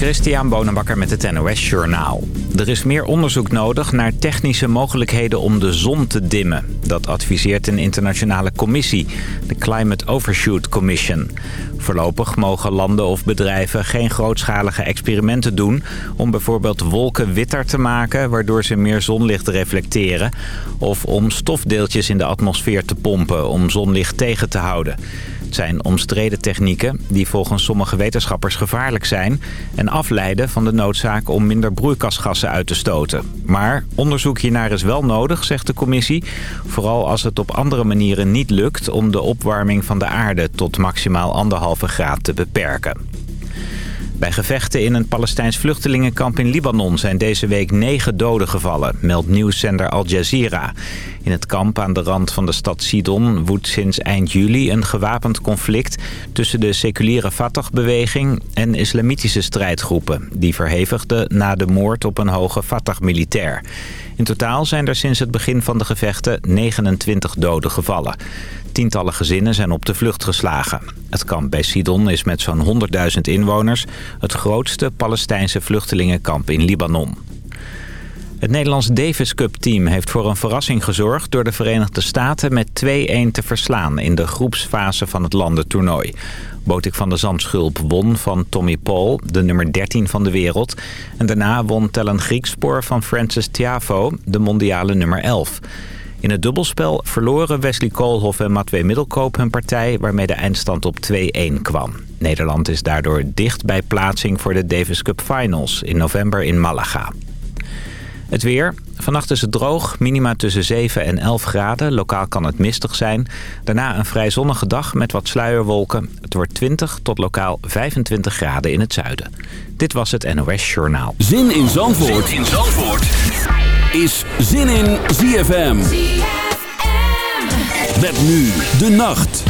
Christian Bonenbakker met het NOS Journaal. Er is meer onderzoek nodig naar technische mogelijkheden om de zon te dimmen. Dat adviseert een internationale commissie, de Climate Overshoot Commission. Voorlopig mogen landen of bedrijven geen grootschalige experimenten doen... om bijvoorbeeld wolken witter te maken, waardoor ze meer zonlicht reflecteren... of om stofdeeltjes in de atmosfeer te pompen om zonlicht tegen te houden. Het zijn omstreden technieken die volgens sommige wetenschappers gevaarlijk zijn... en afleiden van de noodzaak om minder broeikasgassen uit te stoten. Maar onderzoek hiernaar is wel nodig, zegt de commissie. Vooral als het op andere manieren niet lukt om de opwarming van de aarde tot maximaal anderhalve graad te beperken. Bij gevechten in een Palestijns vluchtelingenkamp in Libanon zijn deze week negen doden gevallen, meldt nieuwszender Al Jazeera. In het kamp aan de rand van de stad Sidon woedt sinds eind juli een gewapend conflict tussen de seculiere Fatah-beweging en islamitische strijdgroepen. Die verhevigden na de moord op een hoge Fatah-militair. In totaal zijn er sinds het begin van de gevechten 29 doden gevallen. Tientallen gezinnen zijn op de vlucht geslagen. Het kamp bij Sidon is met zo'n 100.000 inwoners het grootste Palestijnse vluchtelingenkamp in Libanon. Het Nederlands Davis Cup team heeft voor een verrassing gezorgd... door de Verenigde Staten met 2-1 te verslaan in de groepsfase van het landentoernooi. Botik van de Zandschulp won van Tommy Paul, de nummer 13 van de wereld. En daarna won Tellen Griekspoor van Francis Tiavo, de mondiale nummer 11. In het dubbelspel verloren Wesley Koolhof en Matwee Middelkoop hun partij... waarmee de eindstand op 2-1 kwam. Nederland is daardoor dicht bij plaatsing voor de Davis Cup Finals in november in Malaga. Het weer. Vannacht is het droog, minima tussen 7 en 11 graden. Lokaal kan het mistig zijn. Daarna een vrij zonnige dag met wat sluierwolken. Het wordt 20 tot lokaal 25 graden in het zuiden. Dit was het NOS Journaal. Zin in Zandvoort, zin in Zandvoort. is Zin in ZFM. ZFM. Met nu de nacht.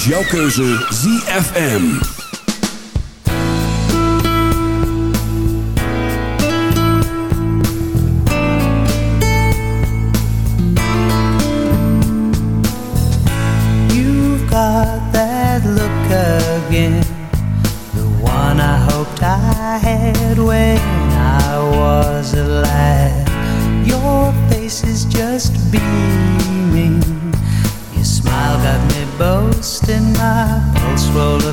Is jouw keuze ZFM.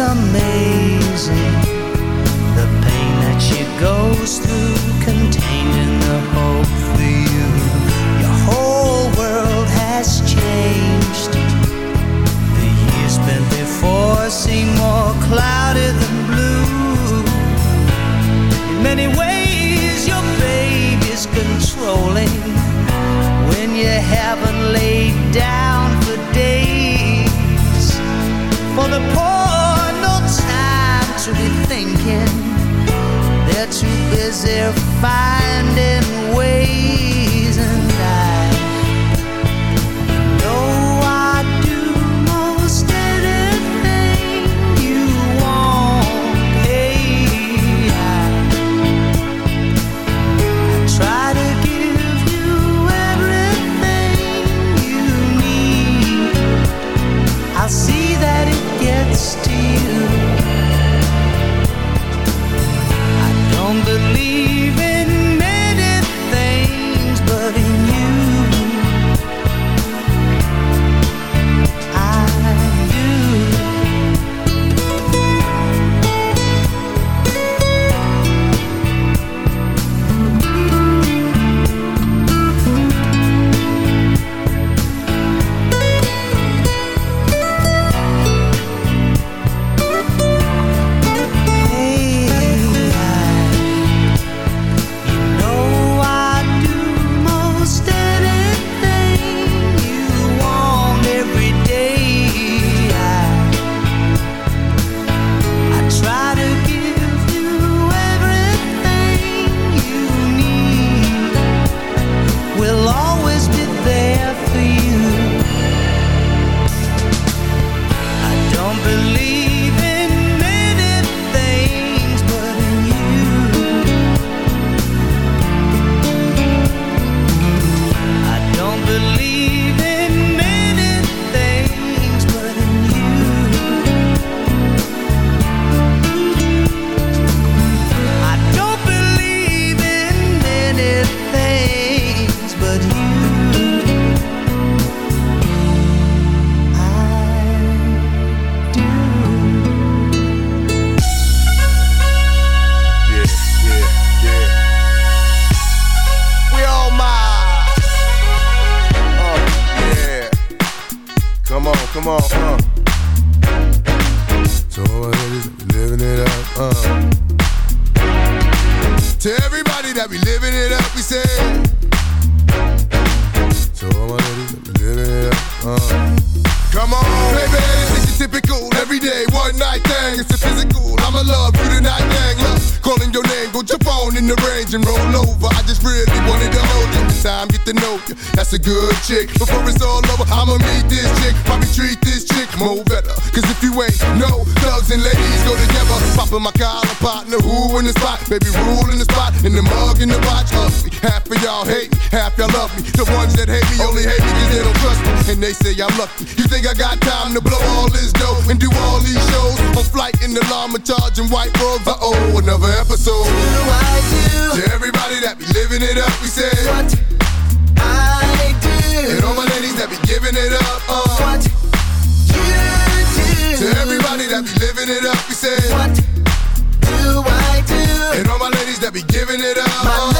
is Too busy finding On, uh. So all be living it up, uh. To everybody that be living it up, we say. So all my that living it up, uh. Come on, baby, is typical, everyday, one night thing. It's a physical, I'ma love you tonight, dang. Look, calling your name, go jump on in the range and roll over. I just really wanted to hold you. Time, get to know you. That's a good chick. Before it's all over, I'ma meet this chick. Treat this chick more better. Cause if you ain't no thugs and ladies go together, popping my collar partner, who in the spot? Baby, rule in the spot, in the mug, in the watch. Ugly. Half of y'all hate me, half y'all love me. The ones that hate me only hate me cause they don't trust me. And they say I'm lucky. You think I got time to blow all this dough and do all these shows? On flight in the llama charging white robes. Uh oh, another episode. Do I do? To everybody that be living it up, we say what it up, we say what do I do. And all my ladies that be giving it up, my on,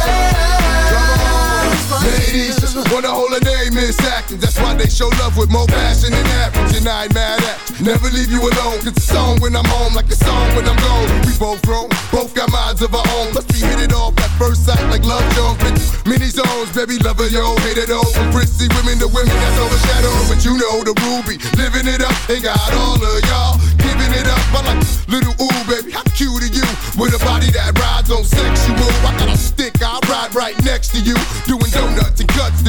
ladies, just wanna hold a name miss acting. That's why they show love with more passion than average. And I ain't mad at. Never leave you alone. It's a song when I'm home, like a song when I'm gone. We both grown, both got minds of our own. Plus we hit it off at first sight like love Jones. Through many zones, baby lover, yo, hate it all. From prissy women to women that's overshadowed. But you know the ruby, living it up. Ain't got all of y'all giving it up. I like little ooh, baby, how cute are you? With a body that rides on sexual. I got a stick, I ride right next to you. Doing donuts and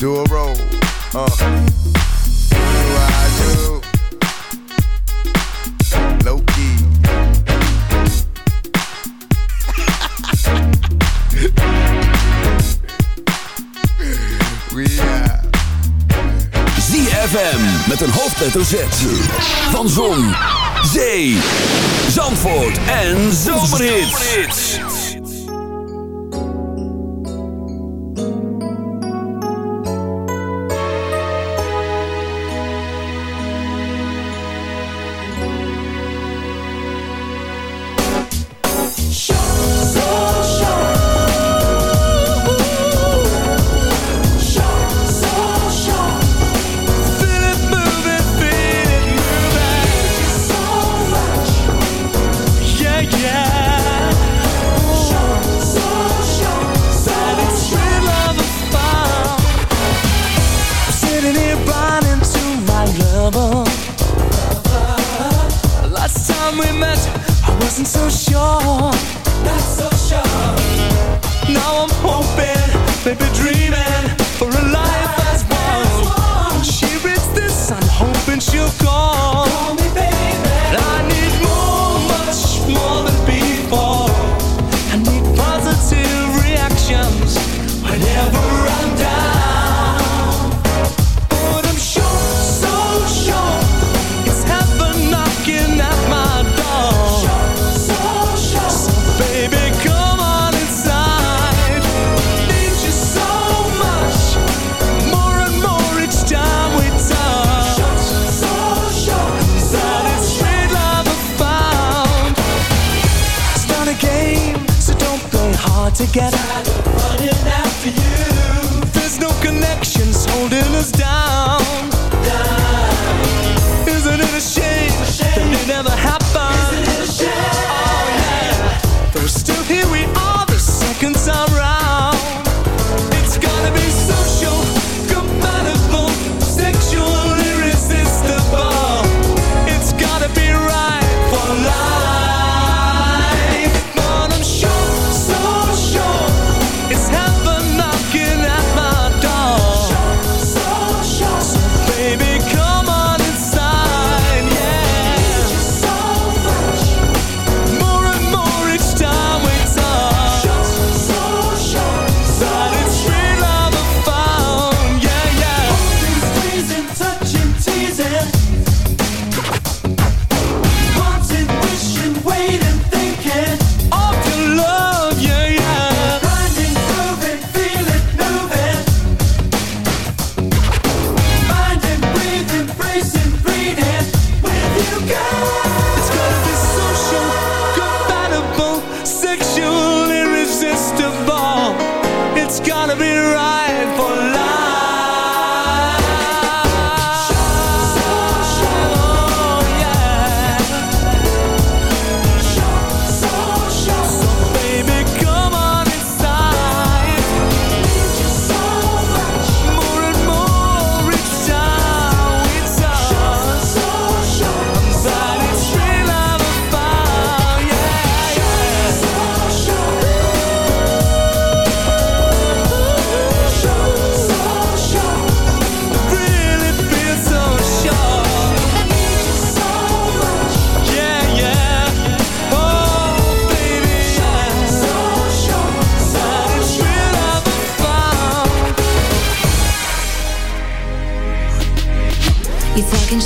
Do a roll. Uh. Do I do? Low key. We are. ZFM met een hoofdletter Z. Van Zon, Zee, Zandvoort en Zomerhits. together. Running after you. There's no connections holding us down.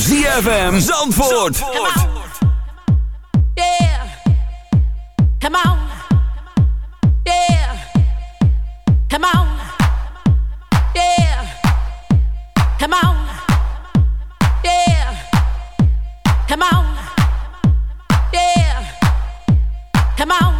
ZFM Zandvoort. Zandvoort. Come on. There Come on. Come Come Come Come.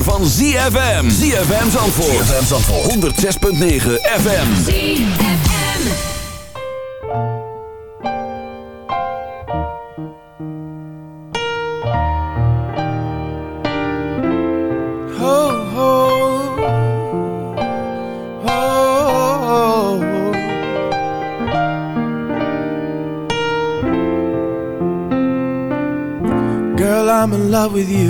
zomer van ZFM. ZFM Zandvoort. ZFM Zandvoort. 106.9 FM. ZFM. Ho. Ho, ho. Girl, I'm in love with you.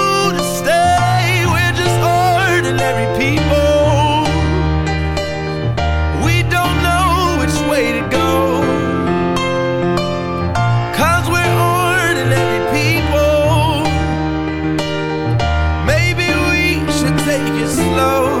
ordinary people. We don't know which way to go. Cause we're ordinary people. Maybe we should take it slow.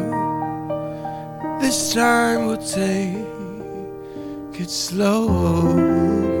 time we'll take it slow.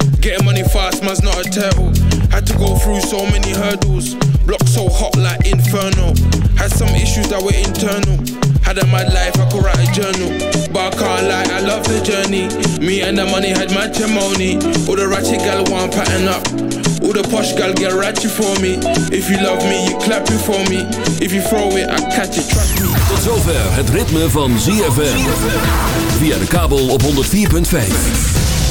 Getting money fast, man's not a turtle. Had to go through so many hurdles. Block so hot like inferno. Had some issues that were internal. Had a mad life, I could write a journal. But I can't lie, I love the journey. Me and the money had matrimony. All the ratchet gal want pattern up. All the posh gal get ratchet for me. If you love me, you clap it for me. If you throw it, I catch it, trust me. Tot zover het ritme van ZFM. Via de kabel op 104.5.